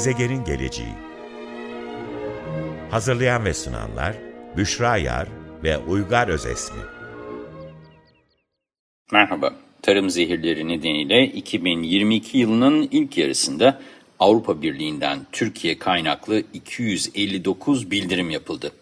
Gezegenin geleceği Hazırlayan ve sunanlar Büşra Yar ve Uygar Özesmi Merhaba, tarım zehirleri nedeniyle 2022 yılının ilk yarısında Avrupa Birliği'nden Türkiye kaynaklı 259 bildirim yapıldı.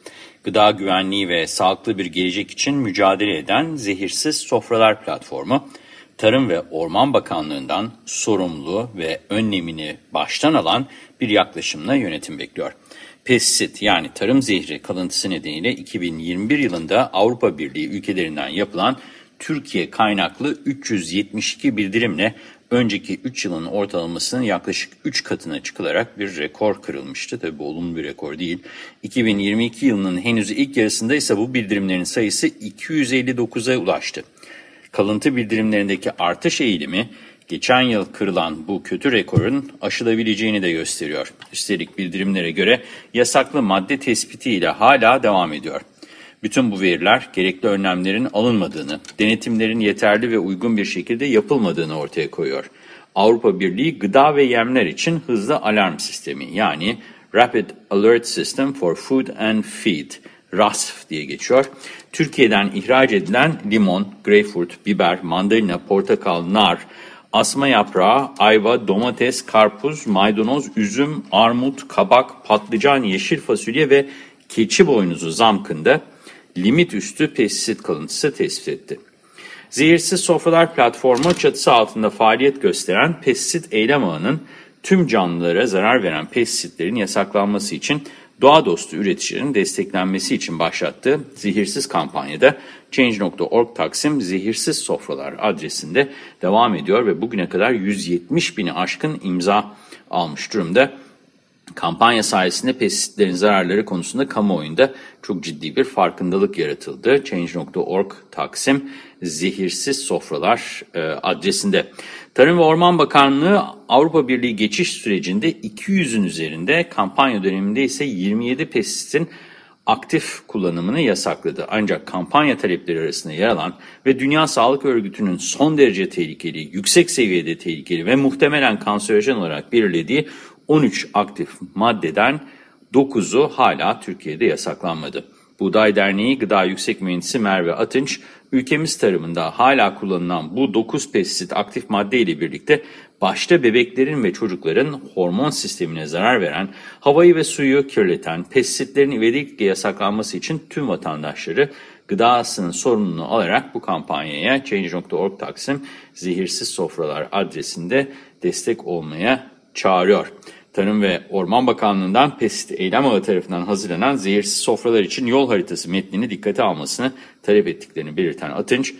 Gıda güvenliği ve sağlıklı bir gelecek için mücadele eden Zehirsiz Sofralar Platformu, Tarım ve Orman Bakanlığı'ndan sorumlu ve önlemini baştan alan bir yaklaşımla yönetim bekliyor. Pestisit yani tarım zehri kalıntısı nedeniyle 2021 yılında Avrupa Birliği ülkelerinden yapılan Türkiye kaynaklı 372 bildirimle önceki 3 yılın ortalamasının yaklaşık 3 katına çıkılarak bir rekor kırılmıştı. Tabi olumlu bir rekor değil. 2022 yılının henüz ilk yarısında ise bu bildirimlerin sayısı 259'a ulaştı. Kalıntı bildirimlerindeki artış eğilimi geçen yıl kırılan bu kötü rekorun aşılabileceğini de gösteriyor. Üstelik bildirimlere göre yasaklı madde tespitiyle hala devam ediyor. Bütün bu veriler gerekli önlemlerin alınmadığını, denetimlerin yeterli ve uygun bir şekilde yapılmadığını ortaya koyuyor. Avrupa Birliği gıda ve yemler için hızlı alarm sistemi yani Rapid Alert System for Food and Feed RASF diye geçiyor. Türkiye'den ihraç edilen limon, greyfurt, biber, mandalina, portakal, nar, asma yaprağı, ayva, domates, karpuz, maydanoz, üzüm, armut, kabak, patlıcan, yeşil fasulye ve keçi boynuzu zamkında limit üstü pestisit kalıntısı tespit etti. Zehirsiz Sofralar Platformu çatısı altında faaliyet gösteren pestisit eylem ağının tüm canlılara zarar veren pestisitlerin yasaklanması için doğa dostu üreticilerin desteklenmesi için başlattığı zehirsiz kampanyada Change.org Taksim Zehirsiz Sofralar adresinde devam ediyor ve bugüne kadar 170 bini aşkın imza almış durumda. Kampanya sayesinde pestisitlerin zararları konusunda kamuoyunda çok ciddi bir farkındalık yaratıldı. Change.org Taksim Zehirsiz Sofralar e, adresinde. Tarım ve Orman Bakanlığı Avrupa Birliği geçiş sürecinde 200'ün üzerinde kampanya döneminde ise 27 pestisitin aktif kullanımını yasakladı. Ancak kampanya talepleri arasında yer alan ve Dünya Sağlık Örgütü'nün son derece tehlikeli, yüksek seviyede tehlikeli ve muhtemelen kanserojen olarak belirlediği 13 aktif maddeden 9'u hala Türkiye'de yasaklanmadı. Buğday Derneği Gıda Yüksek Mühendisi Merve Atınç, ülkemiz tarımında hala kullanılan bu 9 pestisit aktif madde ile birlikte başta bebeklerin ve çocukların hormon sistemine zarar veren, havayı ve suyu kirleten pestisitlerin ivedilikle yasaklanması için tüm vatandaşları gıdasının sorumluluğunu alarak bu kampanyaya Change.org Taksim Zehirsiz Sofralar adresinde destek olmaya çağırıyor. Tarım ve Orman Bakanlığı'ndan Pestisit Eylem Ağı tarafından hazırlanan zehirsiz sofralar için yol haritası metnini dikkate almasını talep ettiklerini belirten Atınç,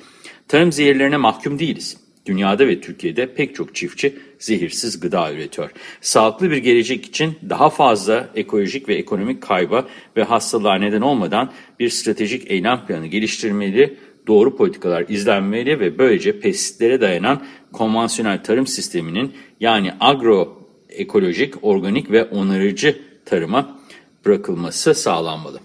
tarım zehirlerine mahkum değiliz. Dünyada ve Türkiye'de pek çok çiftçi zehirsiz gıda üretiyor. Sağlıklı bir gelecek için daha fazla ekolojik ve ekonomik kayba ve hastalığa neden olmadan bir stratejik eylem planı geliştirmeli, doğru politikalar izlenmeli ve böylece pestisitlere dayanan konvansiyonel tarım sisteminin yani agro ekolojik, organik ve onarıcı tarıma bırakılması sağlanmalı.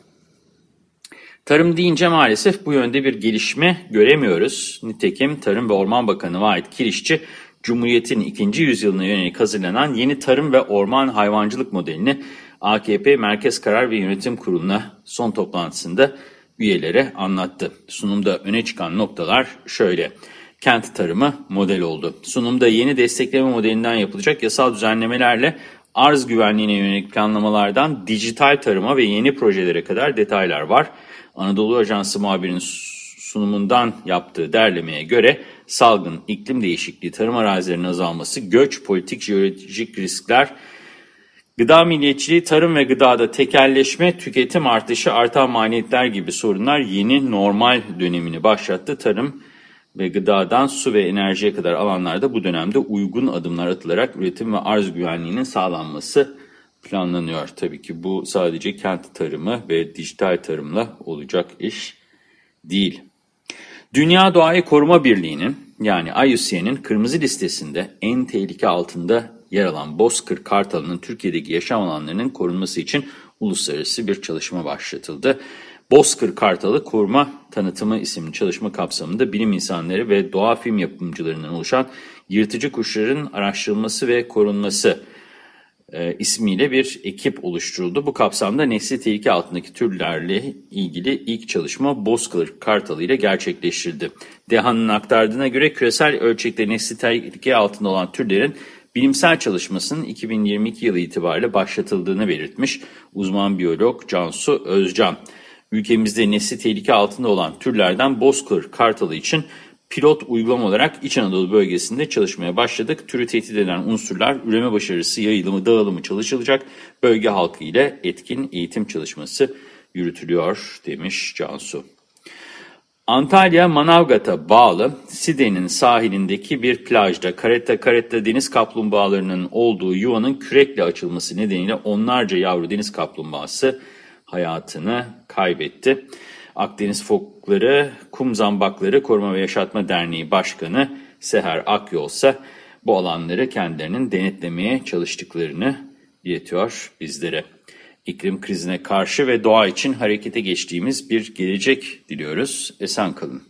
Tarım deyince maalesef bu yönde bir gelişme göremiyoruz. Nitekim Tarım ve Orman Bakanı Vahit Kirişçi, Cumhuriyet'in ikinci yüzyılına yönelik hazırlanan yeni tarım ve orman hayvancılık modelini AKP Merkez Karar ve Yönetim Kurulu'na son toplantısında üyelere anlattı. Sunumda öne çıkan noktalar şöyle kent tarımı model oldu. Sunumda yeni destekleme modelinden yapılacak yasal düzenlemelerle arz güvenliğine yönelik planlamalardan dijital tarıma ve yeni projelere kadar detaylar var. Anadolu Ajansı muhabirinin sunumundan yaptığı derlemeye göre salgın, iklim değişikliği, tarım arazilerinin azalması, göç, politik, jeolojik riskler, gıda milliyetçiliği, tarım ve gıdada tekelleşme, tüketim artışı, artan maliyetler gibi sorunlar yeni normal dönemini başlattı. Tarım ve gıdadan su ve enerjiye kadar alanlarda bu dönemde uygun adımlar atılarak üretim ve arz güvenliğinin sağlanması planlanıyor. Tabii ki bu sadece kent tarımı ve dijital tarımla olacak iş değil. Dünya Doğayı Koruma Birliği'nin yani IUCN'in kırmızı listesinde en tehlike altında yer alan Bozkır Kartalı'nın Türkiye'deki yaşam alanlarının korunması için uluslararası bir çalışma başlatıldı. Bozkır Kartalı Koruma Tanıtımı isimli çalışma kapsamında bilim insanları ve doğa film yapımcılarından oluşan yırtıcı kuşların araştırılması ve korunması e, ismiyle bir ekip oluşturuldu. Bu kapsamda nesli tehlike altındaki türlerle ilgili ilk çalışma Bozkır Kartalı ile gerçekleştirildi. DEHA'nın aktardığına göre küresel ölçekte nesli tehlike altında olan türlerin bilimsel çalışmasının 2022 yılı itibariyle başlatıldığını belirtmiş uzman biyolog Cansu Özcan. Ülkemizde nesli tehlike altında olan türlerden Bozkır Kartalı için pilot uygulama olarak İç Anadolu bölgesinde çalışmaya başladık. Türü tehdit eden unsurlar, üreme başarısı, yayılımı, dağılımı çalışılacak. Bölge halkı ile etkin eğitim çalışması yürütülüyor demiş Cansu. Antalya Manavgat'a bağlı Side'nin sahilindeki bir plajda karetta karetta deniz kaplumbağalarının olduğu yuvanın kürekle açılması nedeniyle onlarca yavru deniz kaplumbağası hayatını kaybetti. Akdeniz Fokları Kum Zambakları Koruma ve Yaşatma Derneği Başkanı Seher Akyol ise bu alanları kendilerinin denetlemeye çalıştıklarını iletiyor bizlere. İklim krizine karşı ve doğa için harekete geçtiğimiz bir gelecek diliyoruz. Esen kalın.